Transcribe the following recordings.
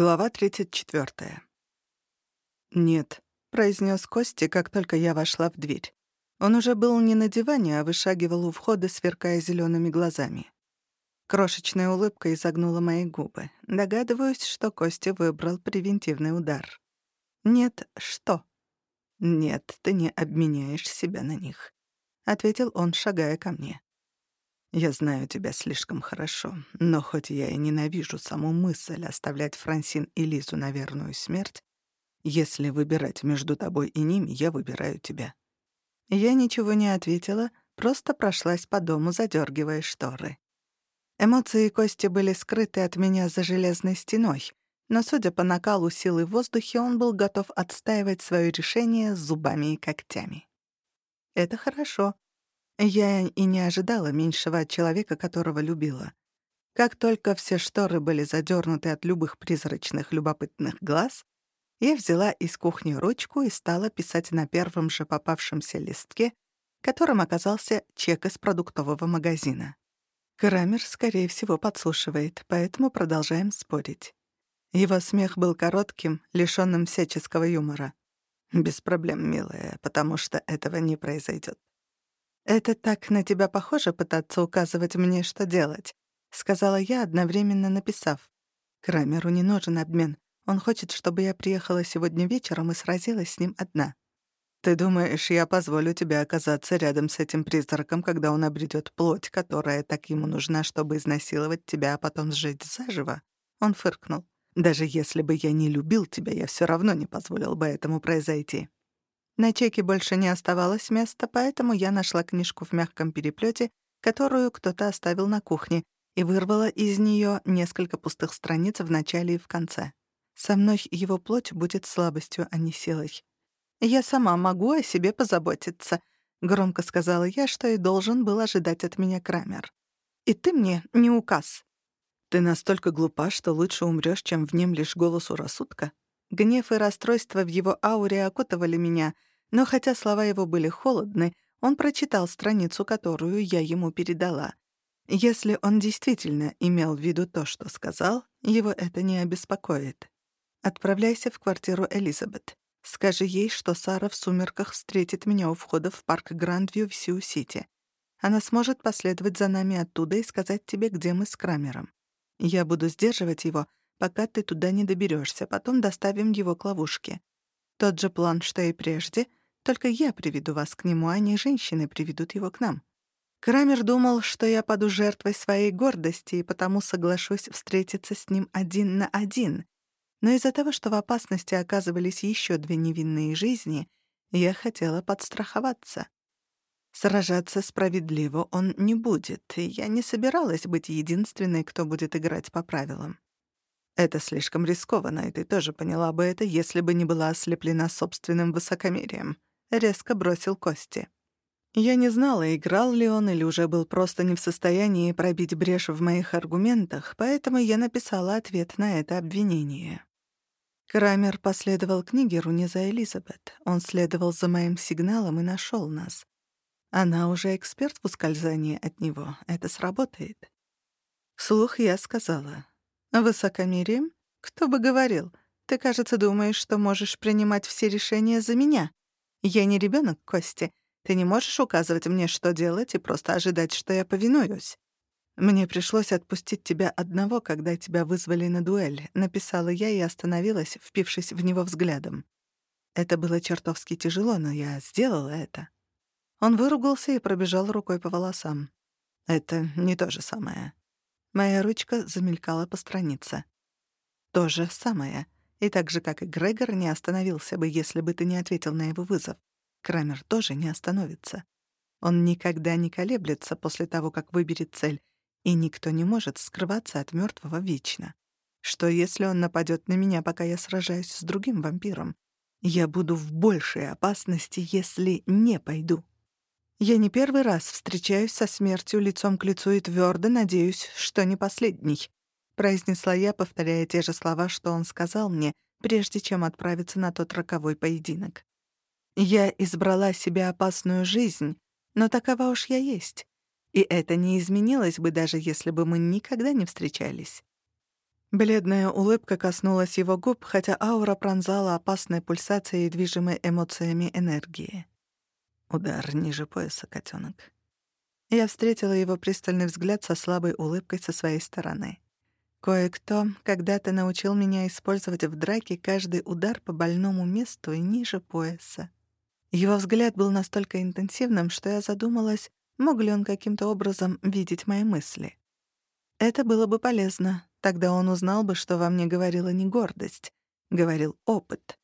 Глава 34. «Нет», — произнес Кости, как только я вошла в дверь. Он уже был не на диване, а вышагивал у входа, сверкая зелеными глазами. Крошечная улыбка изогнула мои губы. Догадываюсь, что Костя выбрал превентивный удар. «Нет, что?» «Нет, ты не обменяешь себя на них», — ответил он, шагая ко мне. Я знаю тебя слишком хорошо, но хоть я и ненавижу саму мысль оставлять Франсин и Лизу на верную смерть, если выбирать между тобой и ними, я выбираю тебя». Я ничего не ответила, просто прошлась по дому, задергивая шторы. Эмоции Кости были скрыты от меня за железной стеной, но, судя по накалу силы в воздухе, он был готов отстаивать свое решение зубами и когтями. Это хорошо, я и не ожидала меньшего от человека, которого любила. Как только все шторы были задернуты от любых призрачных любопытных глаз, я взяла из кухни ручку и стала писать на первом же попавшемся листке, которым оказался чек из продуктового магазина. Крамер, скорее всего, подслушивает, поэтому продолжаем спорить. Его смех был коротким, лишённым всяческого юмора. «Без проблем, милая, потому что этого не произойдет. «Это так на тебя похоже пытаться указывать мне, что делать», — сказала я, одновременно написав. «Крамеру не нужен обмен. Он хочет, чтобы я приехала сегодня вечером и сразилась с ним одна». «Ты думаешь, я позволю тебе оказаться рядом с этим призраком, когда он обретет плоть, которая так ему нужна, чтобы изнасиловать тебя, а потом сжечь заживо?» Он фыркнул. «Даже если бы я не любил тебя, я все равно не позволил бы этому произойти». На чеке больше не оставалось места, поэтому я нашла книжку в мягком переплете, которую кто-то оставил на кухне, и вырвала из нее несколько пустых страниц в начале и в конце. Со мной его плоть будет слабостью, а не силой. «Я сама могу о себе позаботиться», — громко сказала я, что и должен был ожидать от меня Крамер. «И ты мне не указ». «Ты настолько глупа, что лучше умрёшь, чем внемлешь голосу рассудка». Гнев и расстройство в его ауре окутывали меня — но хотя слова его были холодны, он прочитал страницу, которую я ему передала. Если он действительно имел в виду то, что сказал, его это не обеспокоит. Отправляйся в квартиру Элизабет. Скажи ей, что Сара в сумерках встретит меня у входа в парк Грандвью в Сиу-Сити. Она сможет последовать за нами оттуда и сказать тебе, где мы с Крамером. Я буду сдерживать его, пока ты туда не доберешься, потом доставим его к ловушке. Тот же план, что и прежде — только я приведу вас к нему, а не женщины приведут его к нам». Крамер думал, что я паду жертвой своей гордости и потому соглашусь встретиться с ним один на один. Но из-за того, что в опасности оказывались еще две невинные жизни, я хотела подстраховаться. Сражаться справедливо он не будет, и я не собиралась быть единственной, кто будет играть по правилам. Это слишком рискованно, и ты тоже поняла бы это, если бы не была ослеплена собственным высокомерием. — резко бросил Кости. Я не знала, играл ли он или уже был просто не в состоянии пробить брешь в моих аргументах, поэтому я написала ответ на это обвинение. Крамер последовал к Нигеру не за Элизабет. Он следовал за моим сигналом и нашел нас. Она уже эксперт в ускользании от него. Это сработает. Вслух я сказала. «Высокомерием? Кто бы говорил? Ты, кажется, думаешь, что можешь принимать все решения за меня. Я не ребенок, Кости. Ты не можешь указывать мне, что делать, и просто ожидать, что я повинуюсь. Мне пришлось отпустить тебя одного, когда тебя вызвали на дуэль, написала я и остановилась, впившись в него взглядом. Это было чертовски тяжело, но я сделала это. Он выругался и пробежал рукой по волосам. Это не то же самое. Моя ручка замелькала по странице. То же самое — и так же, как и Грегор, не остановился бы, если бы ты не ответил на его вызов. Крамер тоже не остановится. Он никогда не колеблется после того, как выберет цель, и никто не может скрываться от мертвого вечно. Что если он нападет на меня, пока я сражаюсь с другим вампиром? Я буду в большей опасности, если не пойду. Я не первый раз встречаюсь со смертью лицом к лицу и твердо надеюсь, что не последний произнесла я, повторяя те же слова, что он сказал мне, прежде чем отправиться на тот роковой поединок. Я избрала себе опасную жизнь, но такова уж я есть. И это не изменилось бы, даже если бы мы никогда не встречались. Бледная улыбка коснулась его губ, хотя аура пронзала опасной пульсацией, движимой эмоциями энергии. Удар ниже пояса, котенок. Я встретила его пристальный взгляд со слабой улыбкой со своей стороны. Кое-кто когда-то научил меня использовать в драке каждый удар по больному месту и ниже пояса. Его взгляд был настолько интенсивным, что я задумалась, мог ли он каким-то образом видеть мои мысли. Это было бы полезно, Тогда он узнал бы, что во мне говорила не гордость, говорил опыт.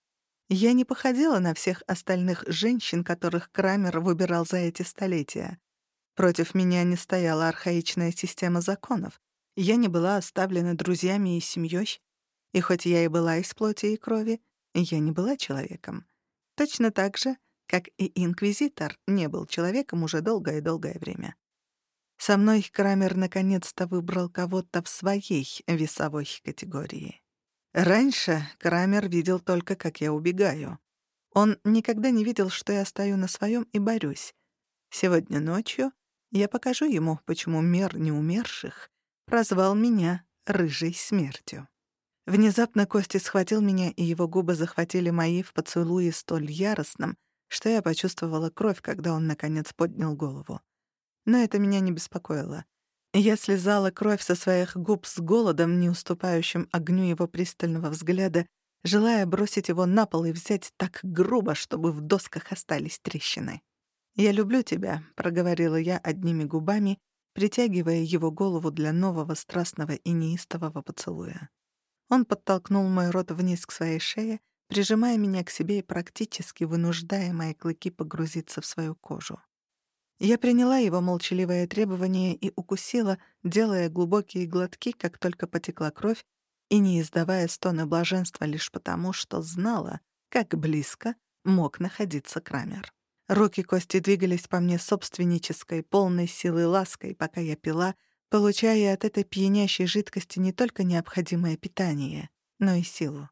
Я не походила на всех остальных женщин, которых Крамер выбирал за эти столетия. Против меня не стояла архаичная система законов. Я не была оставлена друзьями и семьей. И хоть я и была из плоти и крови, я не была человеком. Точно так же, как и Инквизитор не был человеком уже долгое-долгое время. Со мной Крамер наконец-то выбрал кого-то в своей весовой категории. Раньше Крамер видел только, как я убегаю. Он никогда не видел, что я стою на своем и борюсь. Сегодня ночью я покажу ему, почему мир неумерших прозвал меня рыжей смертью. Внезапно Кости схватил меня, и его губы захватили мои в поцелуе столь яростном, что я почувствовала кровь, когда он, наконец, поднял голову. Но это меня не беспокоило. Я слезала кровь со своих губ с голодом, не уступающим огню его пристального взгляда, желая бросить его на пол и взять так грубо, чтобы в досках остались трещины. «Я люблю тебя», — проговорила я одними губами, притягивая его голову для нового страстного и неистового поцелуя. Он подтолкнул мой рот вниз к своей шее, прижимая меня к себе и практически вынуждая мои клыки погрузиться в свою кожу. Я приняла его молчаливое требование и укусила, делая глубокие глотки, как только потекла кровь, и не издавая стоны блаженства лишь потому, что знала, как близко мог находиться Крамер. Руки Кости двигались по мне собственнической, полной силы лаской, пока я пила, получая от этой пьянящей жидкости не только необходимое питание, но и силу.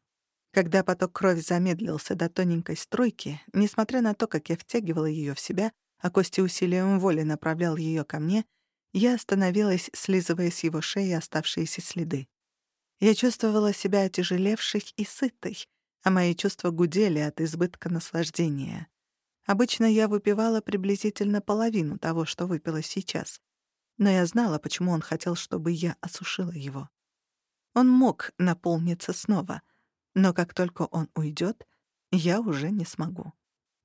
Когда поток крови замедлился до тоненькой струйки, несмотря на то, как я втягивала ее в себя, а Костя усилием воли направлял ее ко мне, я остановилась, слизывая с его шеи оставшиеся следы. Я чувствовала себя отяжелевшей и сытой, а мои чувства гудели от избытка наслаждения. Обычно я выпивала приблизительно половину того, что выпила сейчас. Но я знала, почему он хотел, чтобы я осушила его. Он мог наполниться снова, но как только он уйдет, я уже не смогу.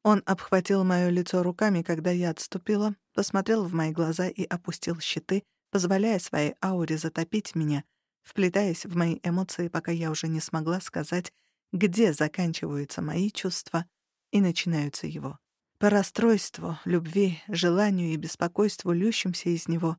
Он обхватил моё лицо руками, когда я отступила, посмотрел в мои глаза и опустил щиты, позволяя своей ауре затопить меня, вплетаясь в мои эмоции, пока я уже не смогла сказать, где заканчиваются мои чувства и начинаются его. По расстройству, любви, желанию и беспокойству, лющимся из него,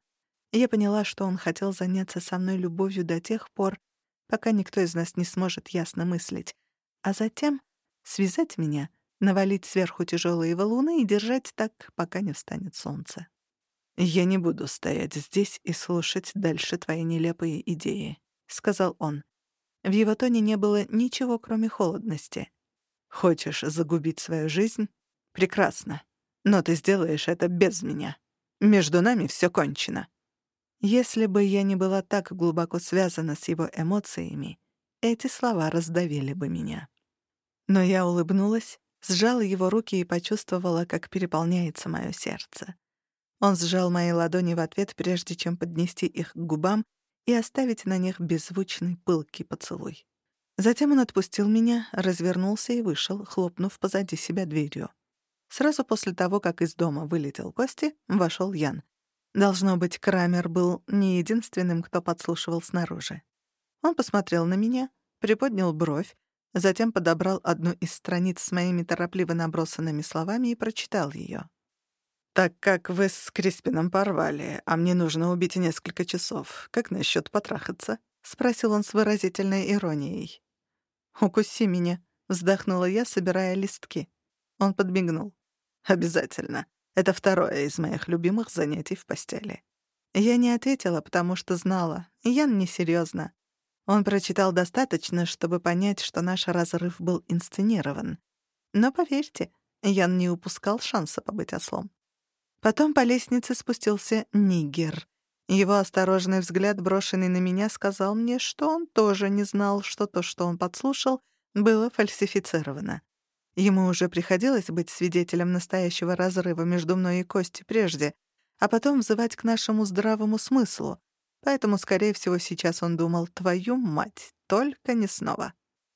я поняла, что он хотел заняться со мной любовью до тех пор, пока никто из нас не сможет ясно мыслить, а затем связать меня — навалить сверху тяжелые валуны и держать так, пока не встанет солнце. «Я не буду стоять здесь и слушать дальше твои нелепые идеи», — сказал он. В его тоне не было ничего, кроме холодности. «Хочешь загубить свою жизнь? Прекрасно. Но ты сделаешь это без меня. Между нами все кончено». Если бы я не была так глубоко связана с его эмоциями, эти слова раздавили бы меня. Но я улыбнулась сжала его руки и почувствовала, как переполняется мое сердце. Он сжал мои ладони в ответ, прежде чем поднести их к губам и оставить на них беззвучный пылкий поцелуй. Затем он отпустил меня, развернулся и вышел, хлопнув позади себя дверью. Сразу после того, как из дома вылетел Кости, вошел Ян. Должно быть, Крамер был не единственным, кто подслушивал снаружи. Он посмотрел на меня, приподнял бровь, Затем подобрал одну из страниц с моими торопливо набросанными словами и прочитал ее. «Так как вы с Криспином порвали, а мне нужно убить несколько часов, как насчет потрахаться?» — спросил он с выразительной иронией. «Укуси меня», — вздохнула я, собирая листки. Он подмигнул. «Обязательно. Это второе из моих любимых занятий в постели». Я не ответила, потому что знала. Ян несерьёзно. Он прочитал достаточно, чтобы понять, что наш разрыв был инсценирован. Но поверьте, Ян не упускал шанса побыть ослом. Потом по лестнице спустился Нигер. Его осторожный взгляд, брошенный на меня, сказал мне, что он тоже не знал, что то, что он подслушал, было фальсифицировано. Ему уже приходилось быть свидетелем настоящего разрыва между мной и Костей прежде, а потом взывать к нашему здравому смыслу. Поэтому, скорее всего, сейчас он думал «твою мать, только не снова».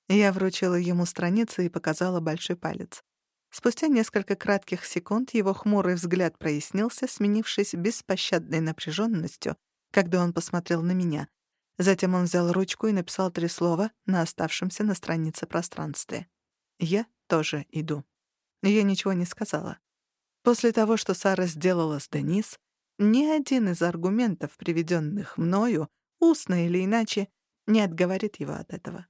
Я вручила ему страницу и показала большой палец. Спустя несколько кратких секунд его хмурый взгляд прояснился, сменившись беспощадной напряженностью, когда он посмотрел на меня. Затем он взял ручку и написал три слова на оставшемся на странице пространстве. «Я тоже иду». Я ничего не сказала. После того, что Сара сделала с Денис, ни один из аргументов, приведенных мною, устно или иначе, не отговорит его от этого.